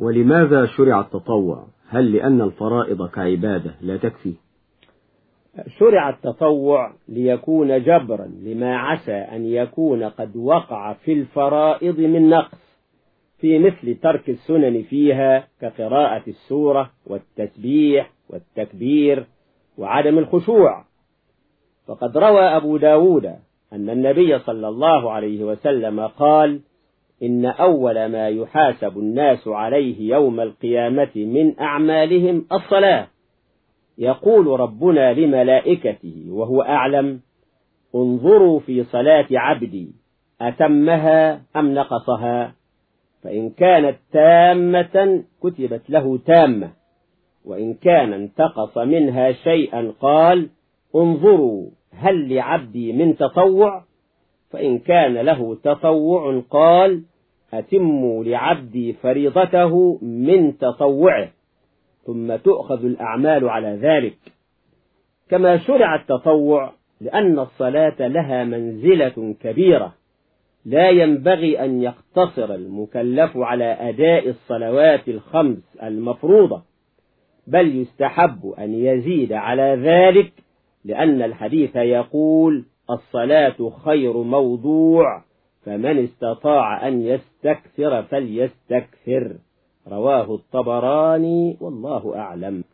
ولماذا شرع التطوع؟ هل لأن الفرائض كعبادة لا تكفي؟ شرع التطوع ليكون جبرا لما عسى أن يكون قد وقع في الفرائض من نقص في مثل ترك السنن فيها كقراءة السورة والتسبيح والتكبير وعدم الخشوع. فقد روى أبو داود أن النبي صلى الله عليه وسلم قال إن أول ما يحاسب الناس عليه يوم القيامة من أعمالهم الصلاة. يقول ربنا لملائكته وهو أعلم انظروا في صلاة عبدي أتمها أم نقصها؟ فإن كانت تامة كتبت له تامة وإن كان انتقص منها شيئا قال انظروا هل لعبدي من تطوع؟ فإن كان له تطوع قال أتموا لعبدي فريضته من تطوعه ثم تؤخذ الأعمال على ذلك. كما شرع التطوع لأن الصلاة لها منزلة كبيرة لا ينبغي أن يقتصر المكلف على أداء الصلوات الخمس المفروضة بل يستحب أن يزيد على ذلك لأن الحديث يقول الصلاة خير موضوع فمن استطاع أن يستكثر فليستكثر. رواه الطبراني والله أعلم.